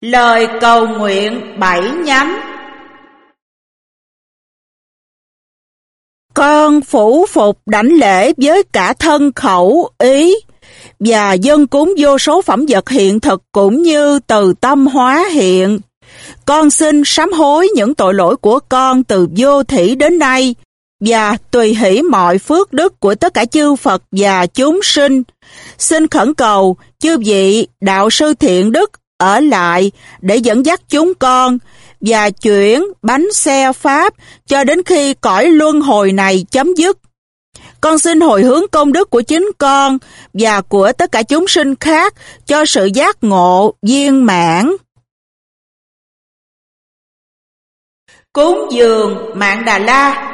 Lời cầu nguyện bảy nhánh Con phủ phục đảnh lễ với cả thân khẩu, ý, và dân cúng vô số phẩm vật hiện thực cũng như từ tâm hóa hiện. Con xin sám hối những tội lỗi của con từ vô thủy đến nay, và tùy hỷ mọi phước đức của tất cả chư Phật và chúng sinh. Xin khẩn cầu chư vị đạo sư thiện đức ở lại để dẫn dắt chúng con và chuyển bánh xe Pháp cho đến khi cõi luân hồi này chấm dứt. Con xin hồi hướng công đức của chính con và của tất cả chúng sinh khác cho sự giác ngộ viên mãn. Cúng dường Mạng Đà La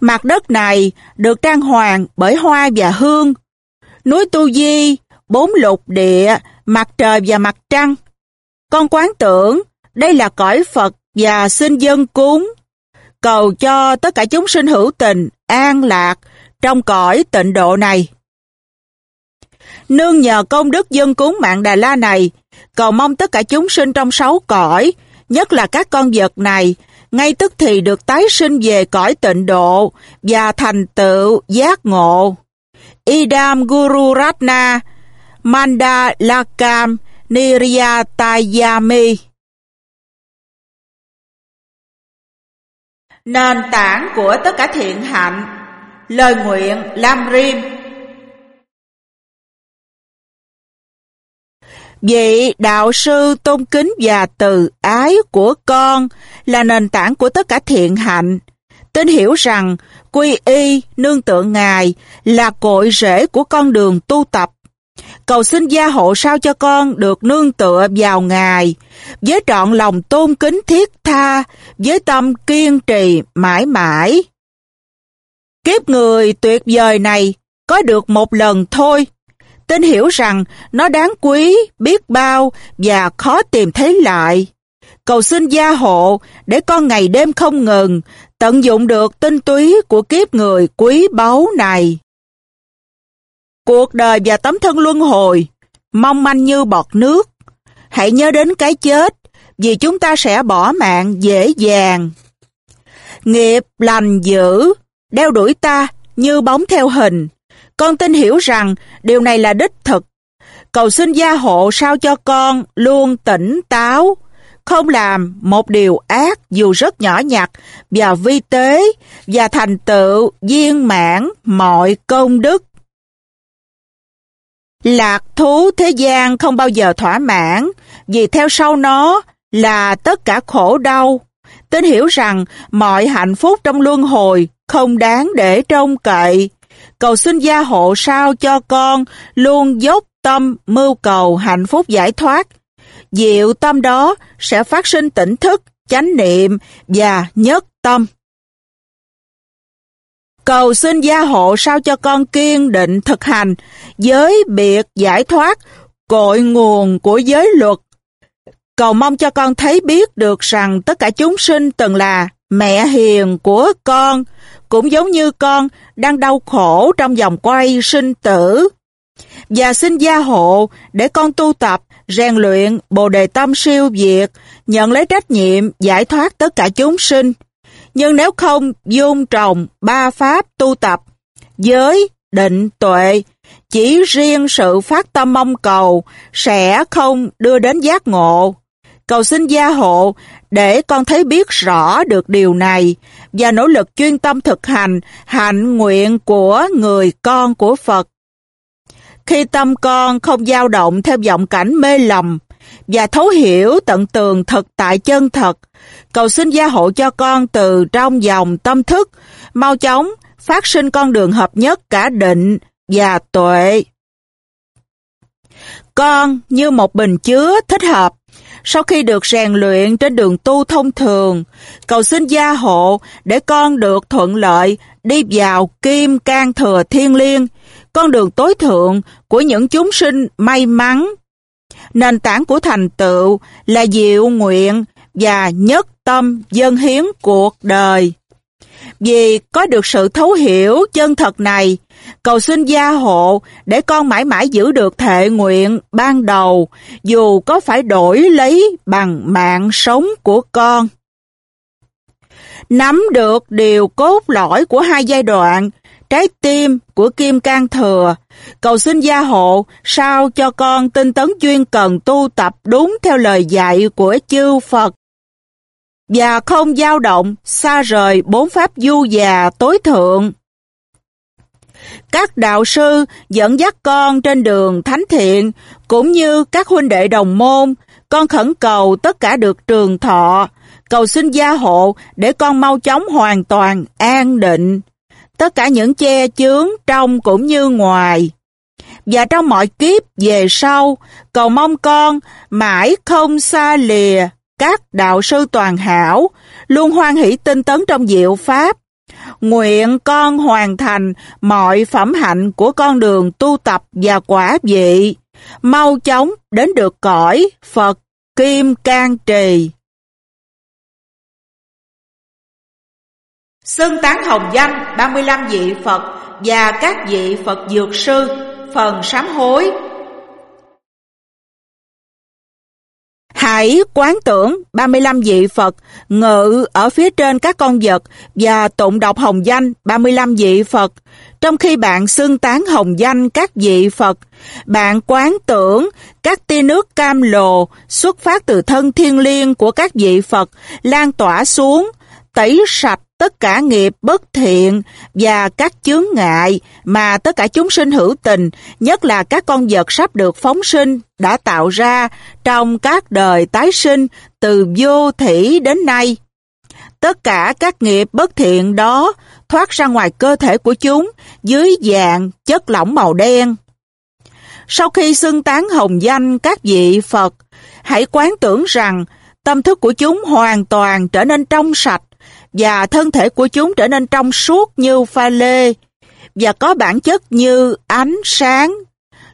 Mặt đất này được trang hoàng bởi hoa và hương. Núi Tu Di, bốn lục địa, mặt trời và mặt trăng. Con quán tưởng đây là cõi Phật và xin dân cúng. Cầu cho tất cả chúng sinh hữu tình, an lạc trong cõi tịnh độ này. Nương nhờ công đức dân cúng mạng Đà La này, cầu mong tất cả chúng sinh trong sáu cõi, nhất là các con vật này, ngay tức thì được tái sinh về cõi tịnh độ và thành tựu giác ngộ. Idam Guru Ratna Manda Lakam Niryatayami Nền tảng của tất cả thiện hạnh Lời nguyện Lam Rim Vị đạo sư tôn kính và từ ái của con là nền tảng của tất cả thiện hạnh. Tin hiểu rằng quy y nương tựa Ngài là cội rễ của con đường tu tập. Cầu xin gia hộ sao cho con được nương tựa vào Ngài, với trọn lòng tôn kính thiết tha, với tâm kiên trì mãi mãi. Kiếp người tuyệt vời này có được một lần thôi, tin hiểu rằng nó đáng quý, biết bao và khó tìm thấy lại. Cầu xin gia hộ để con ngày đêm không ngừng tận dụng được tinh túy của kiếp người quý báu này. Cuộc đời và tấm thân luân hồi, mong manh như bọt nước. Hãy nhớ đến cái chết, vì chúng ta sẽ bỏ mạng dễ dàng. Nghiệp lành dữ, đeo đuổi ta như bóng theo hình. Con tin hiểu rằng điều này là đích thực. Cầu xin gia hộ sao cho con luôn tỉnh táo, không làm một điều ác dù rất nhỏ nhặt và vi tế và thành tựu viên mãn mọi công đức. Lạc thú thế gian không bao giờ thỏa mãn, vì theo sau nó là tất cả khổ đau. Tin hiểu rằng mọi hạnh phúc trong luân hồi không đáng để trông cậy. Cầu xin gia hộ sao cho con luôn dốc tâm mưu cầu hạnh phúc giải thoát. Diệu tâm đó sẽ phát sinh tỉnh thức, chánh niệm và nhất tâm. Cầu xin gia hộ sao cho con kiên định thực hành giới biệt giải thoát cội nguồn của giới luật. Cầu mong cho con thấy biết được rằng tất cả chúng sinh từng là mẹ hiền của con, cũng giống như con đang đau khổ trong vòng quay sinh tử. Và xin gia hộ để con tu tập, rèn luyện bồ đề tâm siêu việt, nhận lấy trách nhiệm giải thoát tất cả chúng sinh. Nhưng nếu không dung trồng ba pháp tu tập, giới, định, tuệ, chỉ riêng sự phát tâm mong cầu sẽ không đưa đến giác ngộ. Cầu xin gia hộ để con thấy biết rõ được điều này và nỗ lực chuyên tâm thực hành hạnh nguyện của người con của Phật. Khi tâm con không dao động theo vọng cảnh mê lầm và thấu hiểu tận tường thực tại chân thật, cầu xin gia hộ cho con từ trong dòng tâm thức, mau chóng phát sinh con đường hợp nhất cả định và tuệ. Con như một bình chứa thích hợp sau khi được rèn luyện trên đường tu thông thường, cầu xin gia hộ để con được thuận lợi đi vào kim can thừa thiên liêng, con đường tối thượng của những chúng sinh may mắn. Nền tảng của thành tựu là diệu nguyện và nhất tâm dân hiến cuộc đời. Vì có được sự thấu hiểu chân thật này, Cầu xin gia hộ để con mãi mãi giữ được thệ nguyện ban đầu, dù có phải đổi lấy bằng mạng sống của con. Nắm được điều cốt lõi của hai giai đoạn, trái tim của Kim Can Thừa, cầu xin gia hộ sao cho con tinh tấn chuyên cần tu tập đúng theo lời dạy của chư Phật và không dao động xa rời bốn pháp du già tối thượng. Các đạo sư dẫn dắt con trên đường thánh thiện, cũng như các huynh đệ đồng môn, con khẩn cầu tất cả được trường thọ, cầu xin gia hộ để con mau chóng hoàn toàn an định. Tất cả những che chướng trong cũng như ngoài. Và trong mọi kiếp về sau, cầu mong con mãi không xa lìa các đạo sư toàn hảo, luôn hoan hỷ tinh tấn trong diệu pháp. Nguyện con hoàn thành mọi phẩm hạnh của con đường tu tập và quả vị, mau chóng đến được cõi Phật Kim Can Trì. Xưng tán hồng danh 35 vị Phật và các vị Phật Dược Sư, phần sám hối Hãy quán tưởng 35 vị Phật ngự ở phía trên các con vật và tụng đọc hồng danh 35 vị Phật. Trong khi bạn xưng tán hồng danh các vị Phật, bạn quán tưởng các tia nước cam lồ xuất phát từ thân thiên liêng của các vị Phật lan tỏa xuống, tẩy sạch tất cả nghiệp bất thiện và các chướng ngại mà tất cả chúng sinh hữu tình, nhất là các con vật sắp được phóng sinh, đã tạo ra trong các đời tái sinh từ vô thủy đến nay. Tất cả các nghiệp bất thiện đó thoát ra ngoài cơ thể của chúng dưới dạng chất lỏng màu đen. Sau khi xưng tán hồng danh các vị Phật, hãy quán tưởng rằng tâm thức của chúng hoàn toàn trở nên trong sạch, và thân thể của chúng trở nên trong suốt như pha lê và có bản chất như ánh sáng.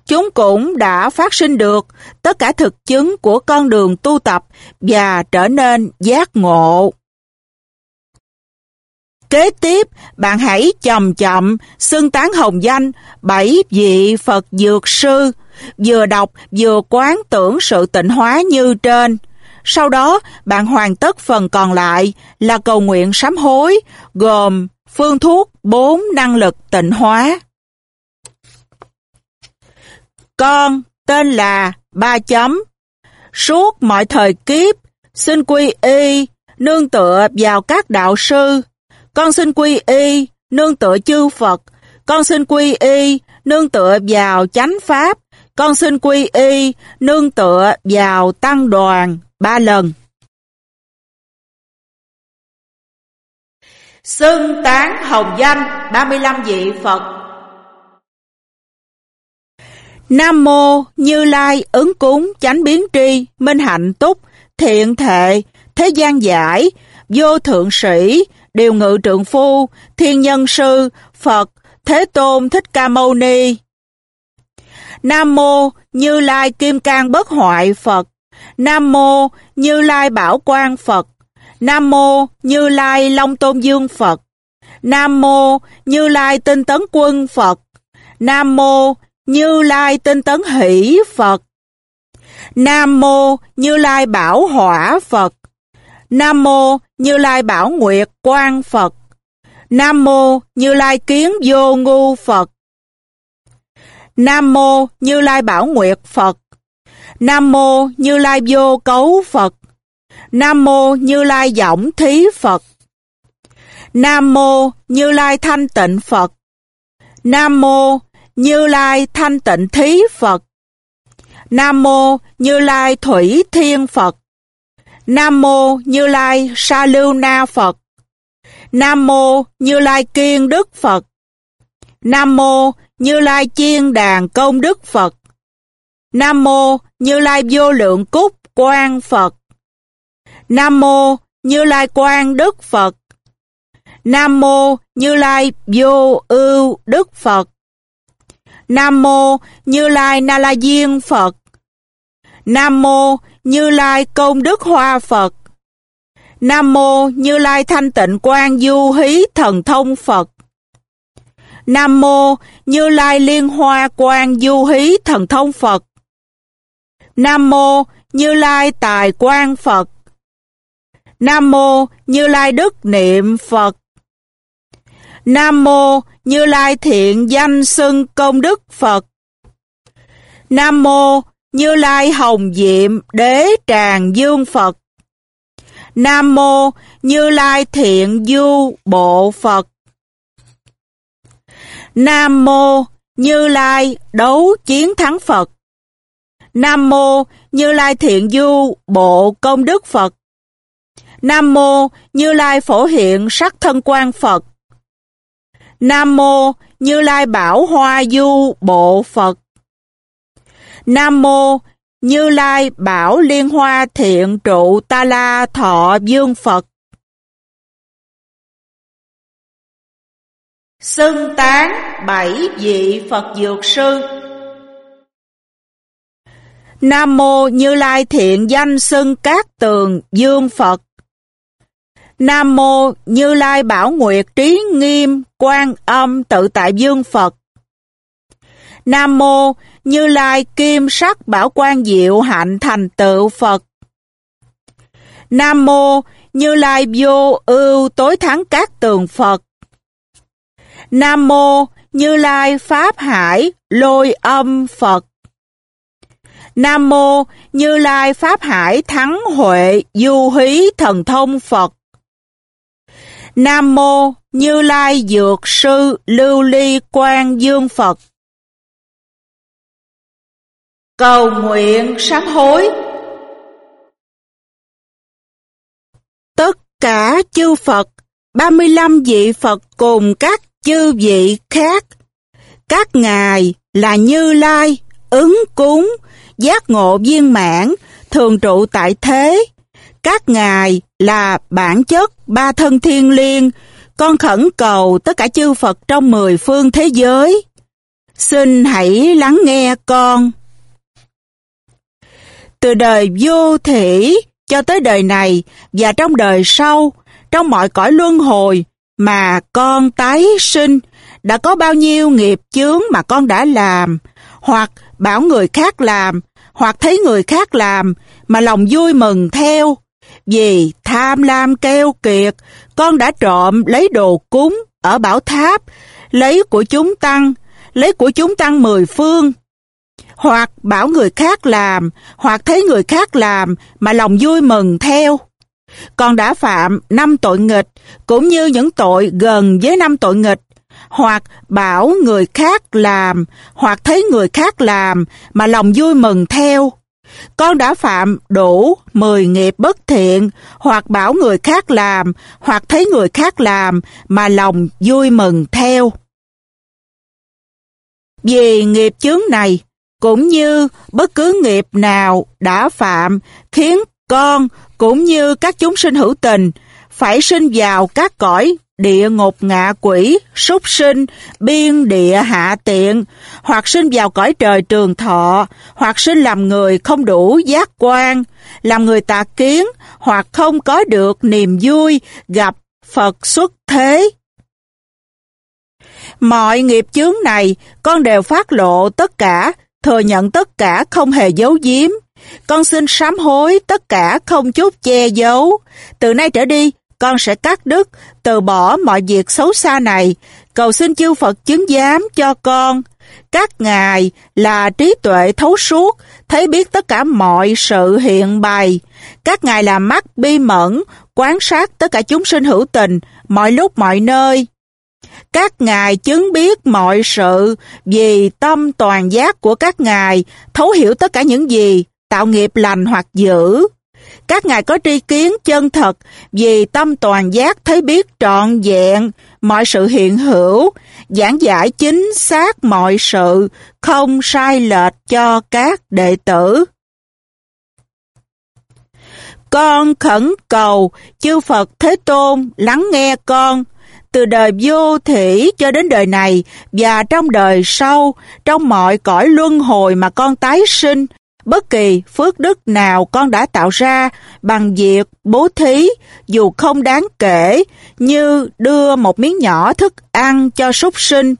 Chúng cũng đã phát sinh được tất cả thực chứng của con đường tu tập và trở nên giác ngộ. Kế tiếp, bạn hãy chậm chậm xưng tán hồng danh bảy vị Phật Dược Sư, vừa đọc vừa quán tưởng sự tịnh hóa như trên. Sau đó, bạn hoàn tất phần còn lại là cầu nguyện sám hối, gồm phương thuốc bốn năng lực tịnh hóa. Con tên là Ba Chấm. Suốt mọi thời kiếp, xin quy y, nương tựa vào các đạo sư. Con xin quy y, nương tựa chư Phật. Con xin quy y, nương tựa vào chánh Pháp. Con xin quy y, nương tựa vào tăng đoàn ba lần. Xưng tán hồng danh 35 vị Phật. Nam Mô Như Lai ứng cúng chánh biến tri, minh hạnh túc, thiện thệ, thế gian giải, vô thượng sĩ, điều ngự trượng phu, thiên nhân sư, Phật, Thế Tôn Thích Ca Mâu Ni. Nam Mô Như Lai Kim Cang Bất Hoại Phật. Nam Mô Như Lai Bảo Quang Phật. Nam Mô Như Lai Long Tôn Dương Phật. Nam Mô Như Lai Tinh Tấn Quân Phật. Nam Mô Như Lai Tinh Tấn Hỷ Phật. Nam Mô Như Lai Bảo Hỏa Phật. Nam Mô Như Lai Bảo Nguyệt Quang Phật. Nam Mô Như Lai Kiến Vô Ngu Phật. Nam Mô Như Lai Bảo Nguyệt Phật. Nam Mô Như Lai Vô Cấu Phật. Nam Mô Như Lai Giọng Thí Phật. Nam Mô Như Lai Thanh Tịnh Phật. Nam Mô Như Lai Thanh Tịnh Thí Phật. Nam Mô Như Lai Thủy Thiên Phật. Nam Mô Như Lai Sa Lưu Na Phật. Nam Mô Như Lai Kiên Đức Phật. Nam Mô Như Lai Chiên Đàn Công Đức Phật. Nam Mô Như Lai Vô Lượng Cúc quan Phật. Nam Mô Như Lai quan Đức Phật. Nam Mô Như Lai Vô Ưu Đức Phật. Nam Mô Như Lai Na La Diên Phật. Nam Mô Như Lai Công Đức Hoa Phật. Nam Mô Như Lai Thanh Tịnh Quang Du Hí Thần Thông Phật. Nam Mô Như Lai Liên Hoa Quan Du Hí Thần Thông Phật. Nam Mô Như Lai Tài Quan Phật. Nam Mô Như Lai Đức Niệm Phật. Nam Mô Như Lai Thiện Danh Xưng Công Đức Phật. Nam Mô Như Lai Hồng Diệm Đế Tràng Dương Phật. Nam Mô Như Lai Thiện Du Bộ Phật. Nam Mô Như Lai Đấu Chiến Thắng Phật. Nam Mô Như Lai Thiện Du, Bộ Công Đức Phật. Nam Mô Như Lai Phổ Hiện Sắc Thân Quan Phật. Nam Mô Như Lai Bảo Hoa Du, Bộ Phật. Nam Mô Như Lai Bảo Liên Hoa Thiện Trụ Ta La Thọ Dương Phật. Xưng tán bảy vị Phật Dược Sư. Nam Mô Như Lai Thiện Danh Xưng Cát Tường, Dương Phật. Nam Mô Như Lai Bảo Nguyệt Trí Nghiêm Quan Âm Tự Tại Dương Phật. Nam Mô Như Lai Kim Sắc Bảo Quan Diệu Hạnh Thành Tựu Phật. Nam Mô Như Lai Vô Ưu Tối Thắng cát Tường Phật. Nam Mô Như Lai Pháp Hải Lôi Âm Phật. Nam Mô Như Lai Pháp Hải Thắng Huệ Du Hí Thần Thông Phật. Nam Mô Như Lai Dược Sư Lưu Ly Quan Dương Phật. Cầu nguyện sám hối. Tất cả chư Phật, 35 vị Phật cùng các chư vị khác, các ngài là Như Lai, ứng cúng, giác ngộ viên mãn, thường trụ tại thế, các ngài là bản chất ba thân thiên liêng, con khẩn cầu tất cả chư Phật trong mười phương thế giới. Xin hãy lắng nghe con. Từ đời vô thủy cho tới đời này và trong đời sau, trong mọi cõi luân hồi mà con tái sinh, đã có bao nhiêu nghiệp chướng mà con đã làm, hoặc bảo người khác làm, hoặc thấy người khác làm, mà lòng vui mừng theo, vì tham lam keo kiệt, con đã trộm lấy đồ cúng ở bảo tháp, lấy của chúng tăng, lấy của chúng tăng mười phương. Hoặc bảo người khác làm, hoặc thấy người khác làm mà lòng vui mừng theo. Con đã phạm năm tội nghịch, cũng như những tội gần với năm tội nghịch, hoặc bảo người khác làm, hoặc thấy người khác làm mà lòng vui mừng theo. Con đã phạm đủ 10 nghiệp bất thiện, hoặc bảo người khác làm, hoặc thấy người khác làm, mà lòng vui mừng theo. Vì nghiệp chướng này, cũng như bất cứ nghiệp nào đã phạm, khiến con cũng như các chúng sinh hữu tình phải sinh vào các cõi địa ngục ngạ quỷ, súc sinh, biên địa hạ tiện, hoặc sinh vào cõi trời trường thọ, hoặc sinh làm người không đủ giác quan, làm người tà kiến, hoặc không có được niềm vui gặp Phật xuất thế. Mọi nghiệp chướng này, con đều phát lộ tất cả, thừa nhận tất cả không hề giấu giếm. Con xin sám hối tất cả không chút che giấu. Từ nay trở đi, con sẽ cắt đứt, từ bỏ mọi việc xấu xa này, cầu xin chư Phật chứng giám cho con. Các ngài là trí tuệ thấu suốt, thấy biết tất cả mọi sự hiện bày. Các ngài là mắt bi mẫn, quan sát tất cả chúng sinh hữu tình, mọi lúc mọi nơi. Các ngài chứng biết mọi sự vì tâm toàn giác của các ngài, thấu hiểu tất cả những gì, tạo nghiệp lành hoặc dữ. Các ngài có tri kiến chân thật vì tâm toàn giác thấy biết trọn vẹn mọi sự hiện hữu, giảng giải chính xác mọi sự, không sai lệch cho các đệ tử. Con khẩn cầu chư Phật Thế Tôn lắng nghe con, từ đời vô thủy cho đến đời này và trong đời sau, trong mọi cõi luân hồi mà con tái sinh, Bất kỳ phước đức nào con đã tạo ra bằng việc bố thí dù không đáng kể như đưa một miếng nhỏ thức ăn cho súc sinh,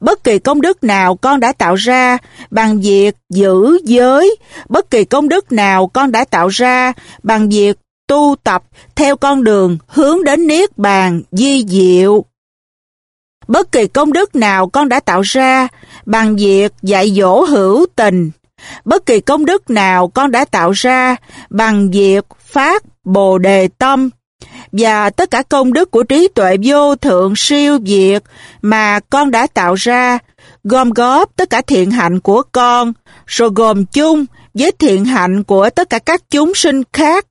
bất kỳ công đức nào con đã tạo ra bằng việc giữ giới, bất kỳ công đức nào con đã tạo ra bằng việc tu tập theo con đường hướng đến Niết Bàn di diệu. Bất kỳ công đức nào con đã tạo ra bằng việc dạy dỗ hữu tình, bất kỳ công đức nào con đã tạo ra bằng việc phát bồ đề tâm, và tất cả công đức của trí tuệ vô thượng siêu việt mà con đã tạo ra, gom góp tất cả thiện hạnh của con, rồi gồm chung với thiện hạnh của tất cả các chúng sinh khác.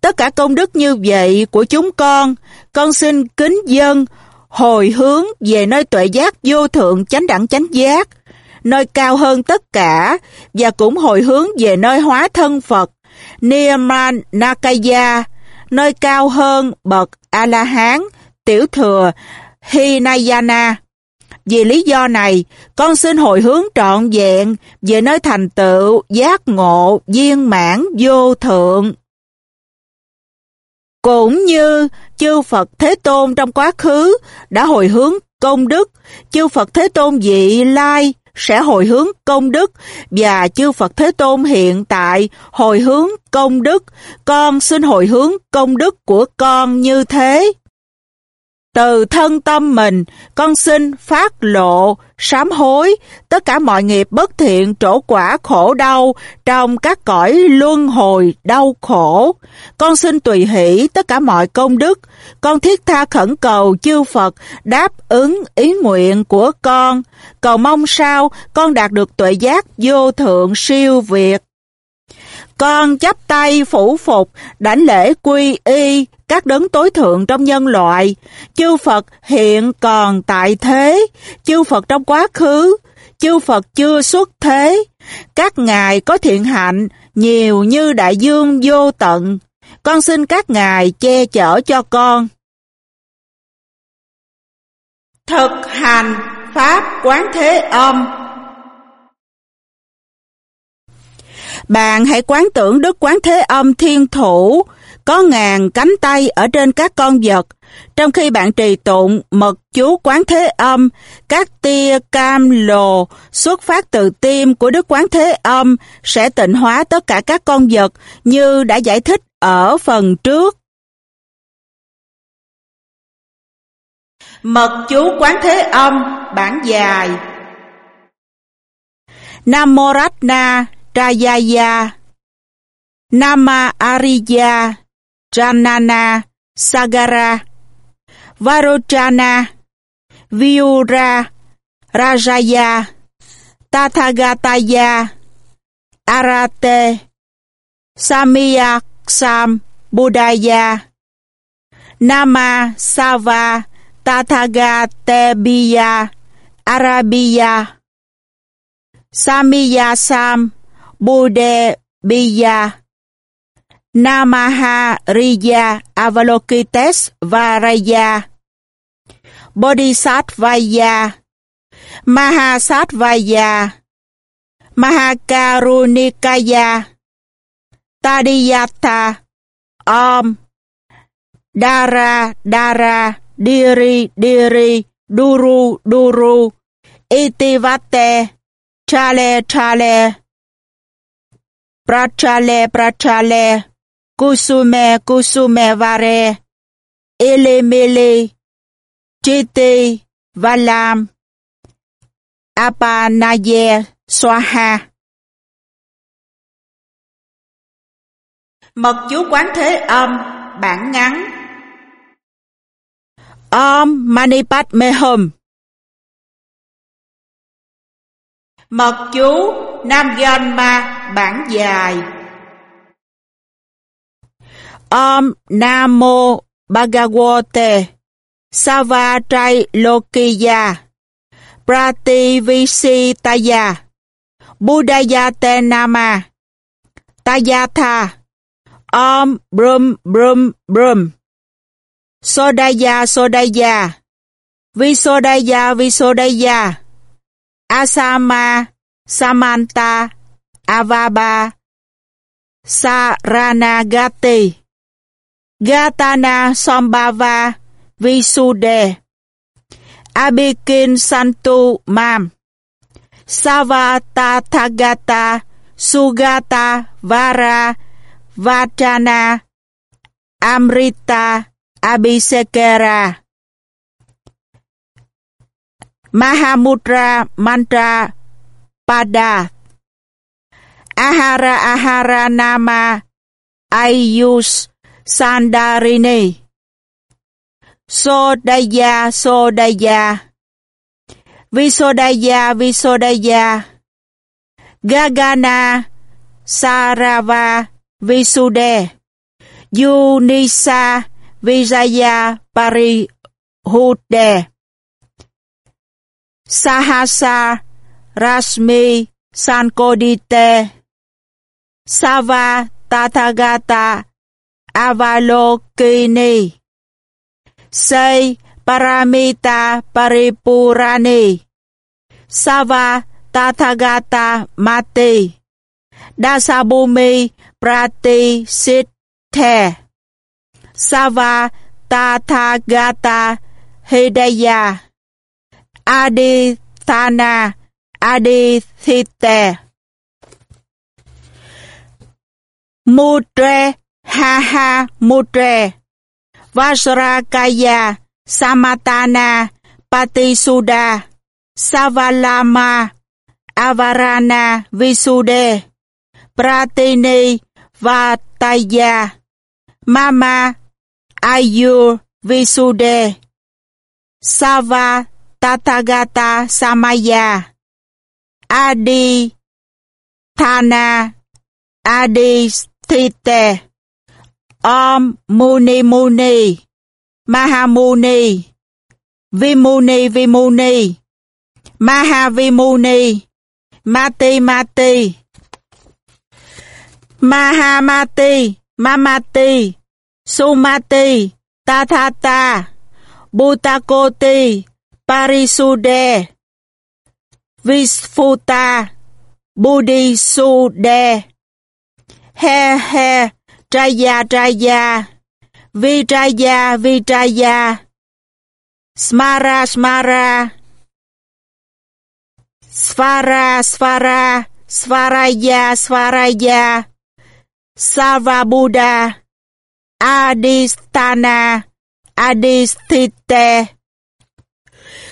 Tất cả công đức như vậy của chúng con, con xin kính dân, hồi hướng về nơi tuệ giác vô thượng chánh đẳng chánh giác, nơi cao hơn tất cả, và cũng hồi hướng về nơi hóa thân Phật, Nirman Nakaya, nơi cao hơn bậc A-la-hán, tiểu thừa, Hinayana. Vì lý do này, con xin hồi hướng trọn vẹn về nơi thành tựu, giác ngộ, viên mãn, vô thượng. Cũng như chư Phật Thế Tôn trong quá khứ đã hồi hướng công đức, chư Phật Thế Tôn vị lai sẽ hồi hướng công đức và chư Phật Thế Tôn hiện tại hồi hướng công đức. Con xin hồi hướng công đức của con như thế. Từ thân tâm mình, con xin phát lộ, sám hối, tất cả mọi nghiệp bất thiện trổ quả khổ đau trong các cõi luân hồi đau khổ. Con xin tùy hỷ tất cả mọi công đức. Con thiết tha khẩn cầu chư Phật đáp ứng ý nguyện của con. Cầu mong sao con đạt được tuệ giác vô thượng siêu việt. Con chắp tay phủ phục, đảnh lễ quy y, các đấng tối thượng trong nhân loại. Chư Phật hiện còn tại thế, chư Phật trong quá khứ, chư Phật chưa xuất thế. Các ngài có thiện hạnh nhiều như đại dương vô tận. Con xin các ngài che chở cho con. Thực hành Pháp Quán Thế Âm Bạn hãy quán tưởng Đức Quán Thế Âm Thiên Thủ, có ngàn cánh tay ở trên các con vật. Trong khi bạn trì tụng mật chú quán thế âm, các tia cam lồ xuất phát từ tim của Đức Quán Thế Âm sẽ tịnh hóa tất cả các con vật như đã giải thích ở phần trước. Mật chú quán thế âm bản dài. Namoratna Trayaya Nama Ariya Janana Sagara. Varochana Viura Rajaya. Tathagataya Arate Samyaksam Budaya Nama Sava Tathagatebiya Arabiya Samiyasam Bude Biya Namaha Riya Avalokites, Varaya, Bodhisattvaya, Mahasattvaya, Mahakarunikaya, Tadiyata, Om Dara Dara Diri Diri, Duru Duru Itivate. Chale Chale. Prachale Prachale. Kusume Kusume Vare. Elemele Chiti Valam. Apanaye Swaha. Mật chú quán thế âm Bản ngắn. Om Mani Padme Mật chú, Nam Ganma bản dài. Om Namo Bhagavate Savatrai Lokiya Prativisitaya Buddhayate Nama Tayatha Om Brum Brum Brum Sodaya Sodaya Visodaya Visodaya Asama Samanta Avaba Saranagati Gatana, Sambhava, Visude, Abikin, Santu, Mam Savatathagata Sugata, Vara Vajana Amrita Abhisekera Mahamudra Mantra Pada. Ahara Ahara Nama Ayus Sandarini Sodaya Sodaya. Visodaya Visodaya. Gagana Sarava Visude. Unisa Vijaya Parihude. Sahasa, Rasmi, Sankodite, Sava, Tathagata, Avalokini, sei, Paramita, Paripurani, Sava, Tathagata, Mati, Dasabumi, Prati, Siddhe, Sava, Tathagata, Hidaya. Adithana, Adithite. Mudre Haha Mudre Vajrakaya, Samatana Patisuda Savalama, Avarana, Visude. Pratini, Vataya. Mama Ayur Visude. Sava Tathagata Samaya. Adi. Thana. Adi Thite Om Muni Muni. Mahamuni. Vimuni Vimuni. Mahavimuni. Mati Mati. Mahamati Mamati. Sumati Tathata. Butakoti Parisude. Visfuta. Budisude, He He. Traya Traya, Vitraya Vitraya, Smara Smara. Svara Svara. Svaraya Svaraya. Savabuddha, Adistana Adistite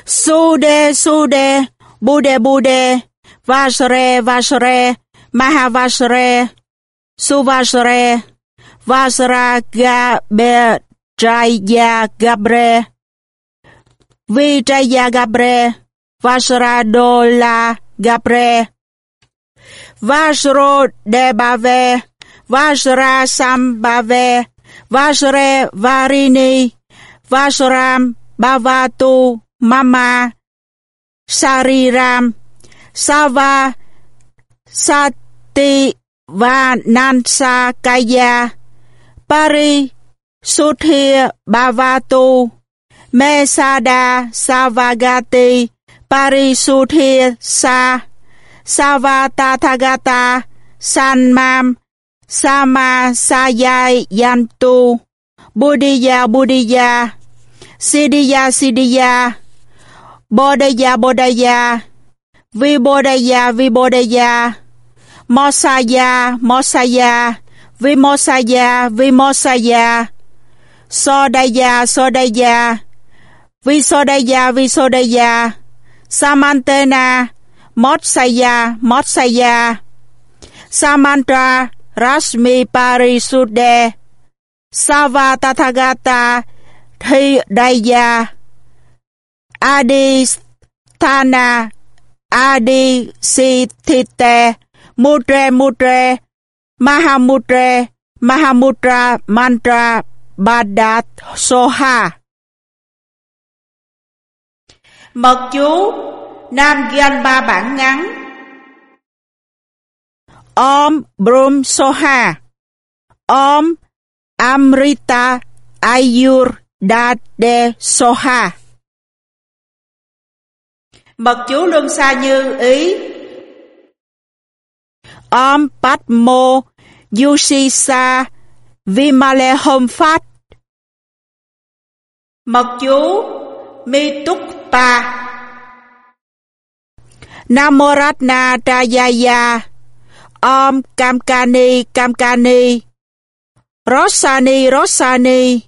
Sude Sude Bude Bude vasre vasre, mahavasre, suvasre, Vajra Gabe Jaya Gabre Vijaya Gabre Vajra Dola Gabre Vajro Debave Vajra Sambave vasre Varini vasram bavatu. Mama Sariram Sava Sati Vanansa Kaya Pari Suthia Bhavatu Mesada, Savagati Parisuthia Sa Savatathagata, Sanmam Sama Sayai Yantu Buddhiya Buddhiya, Siddhiya Siddhiya Bodaya Bodaya, Vibodaya Vibodaya, Mosaya Mosaya. Vimosaya Vimosaya Sodaya Sodaya. Visodaya Visodaya Samantena Motsaya Motsaya. Samantra Rasmi Parisude Sava Tathagata Hidaya Adisthana Adisithite Mudre Mudre Mahamudre Mahamudra Mantra Badat Soha Mật chú Nam Gyan ba bản ngắn. Om Brum Soha. Om Amrita Ayur Dade Soha Mật chú luân xa như ý. Om Padmo Yusisa Vimale Hom Phát. Mật chú Mi Túc ta. Namoratna Trayaya Om Kamkani Kamkani Rosani Rosani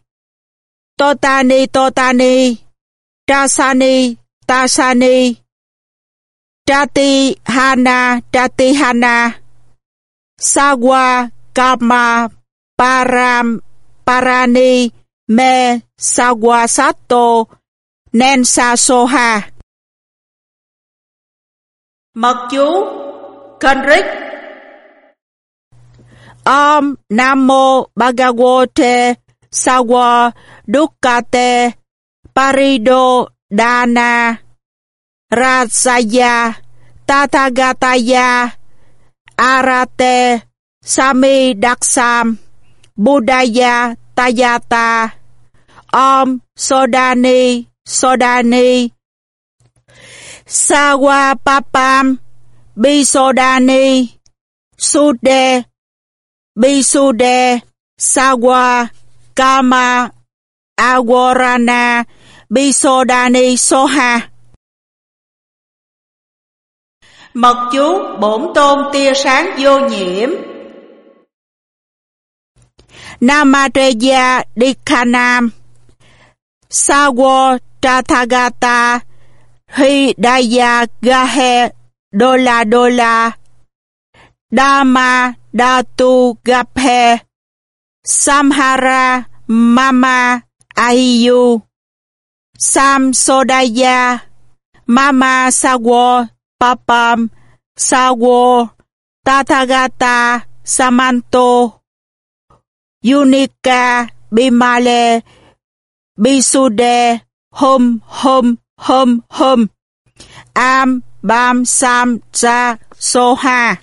Totani Totani Trasani Tasani Trati Hana Trati Hana Sawa Kama Param Parani Me Sawasato Nensa Soha. Mật chú Kendrick. Om Namo Bhagavate Sawa Dukkate Parido Dana Rasaya Tathagataya, Arate, Sami Daksam, Budaya, Tayata, Om Sodani Sodani Sawa Papam Bisodani, Sude, Bisude, Sawa, Kama Awarana Bisodani Soha Mật chú bổn tôn tia sáng vô nhiễm. Namadreya Dikhanam. Sawa Tathagata. Hidaya Gahe Dola Dola Dama Datu Gaphe. Samhara Mama Ahiyu Sam Sodaya Mama Sawo Papam Sawo, Tathagata, Samanto Unica Bimale, Bisude, Hum Hum Hum Hum. Am, Bam, Sam Cha Soha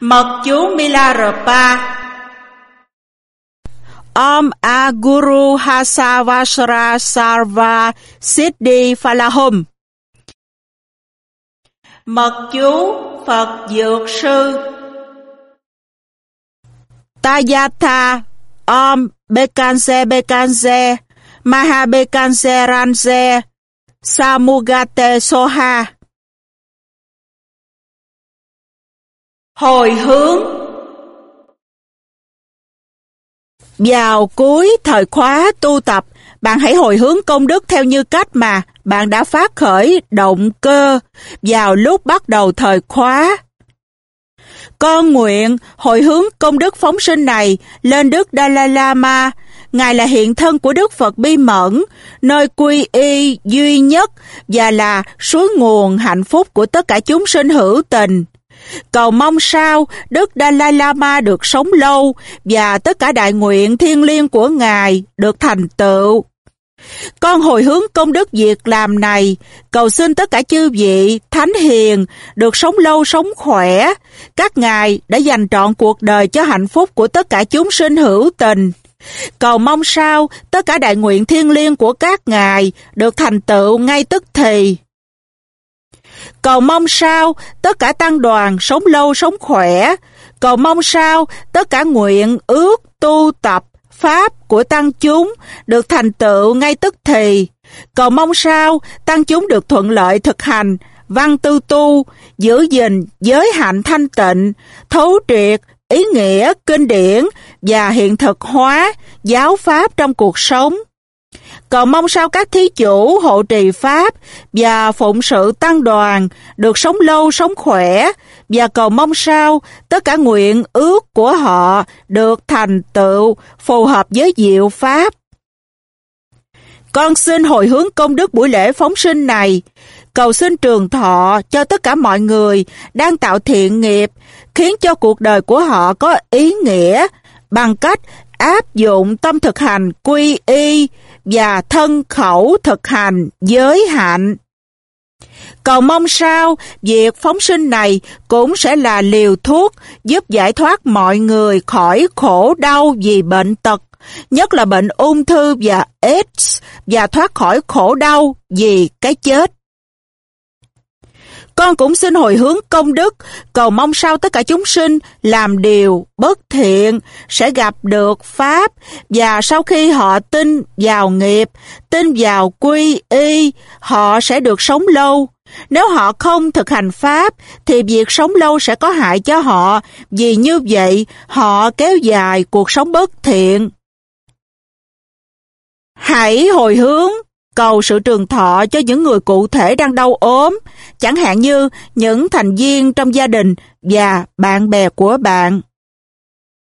Mật chú Milarepa Om A Guru Hasavasra Sarva Siddhi Falahum Mật chú Phật Dược Sư. Tayatha Om Bekanse Bekanse Maha Bekanse Ranse Samugate Soha Hồi hướng Vào cuối thời khóa tu tập, bạn hãy hồi hướng công đức theo như cách mà bạn đã phát khởi động cơ vào lúc bắt đầu thời khóa. Con nguyện hồi hướng công đức phóng sinh này lên Đức Dalai Lama, Ngài là hiện thân của Đức Phật Bi Mẫn, nơi quy y duy nhất và là suối nguồn hạnh phúc của tất cả chúng sinh hữu tình. Cầu mong sao Đức Dalai Lama được sống lâu và tất cả đại nguyện thiên liêng của Ngài được thành tựu. Con hồi hướng công đức việc làm này, cầu xin tất cả chư vị, thánh hiền, được sống lâu sống khỏe. Các ngài đã dành trọn cuộc đời cho hạnh phúc của tất cả chúng sinh hữu tình. Cầu mong sao tất cả đại nguyện thiên liêng của các ngài được thành tựu ngay tức thì. Cầu mong sao tất cả tăng đoàn sống lâu sống khỏe. Cầu mong sao tất cả nguyện ước tu tập pháp của tăng chúng được thành tựu ngay tức thì. Cầu mong sao tăng chúng được thuận lợi thực hành văn tư tu, giữ gìn giới hạnh thanh tịnh, thấu triệt ý nghĩa kinh điển và hiện thực hóa giáo pháp trong cuộc sống. Cầu mong sao các thí chủ hộ trì Pháp và phụng sự tăng đoàn được sống lâu sống khỏe và cầu mong sao tất cả nguyện ước của họ được thành tựu phù hợp với diệu Pháp. Con xin hồi hướng công đức buổi lễ phóng sinh này, cầu xin trường thọ cho tất cả mọi người đang tạo thiện nghiệp, khiến cho cuộc đời của họ có ý nghĩa bằng cách áp dụng tâm thực hành quy y và thân khẩu thực hành giới hạnh. Cầu mong sao, việc phóng sinh này cũng sẽ là liều thuốc giúp giải thoát mọi người khỏi khổ đau vì bệnh tật, nhất là bệnh ung thư và AIDS, và thoát khỏi khổ đau vì cái chết. Con cũng xin hồi hướng công đức, cầu mong sao tất cả chúng sinh làm điều bất thiện, sẽ gặp được Pháp, và sau khi họ tin vào nghiệp, tin vào quy y, họ sẽ được sống lâu. Nếu họ không thực hành Pháp, thì việc sống lâu sẽ có hại cho họ, vì như vậy họ kéo dài cuộc sống bất thiện. Hãy hồi hướng, cầu sự trường thọ cho những người cụ thể đang đau ốm, chẳng hạn như những thành viên trong gia đình và bạn bè của bạn.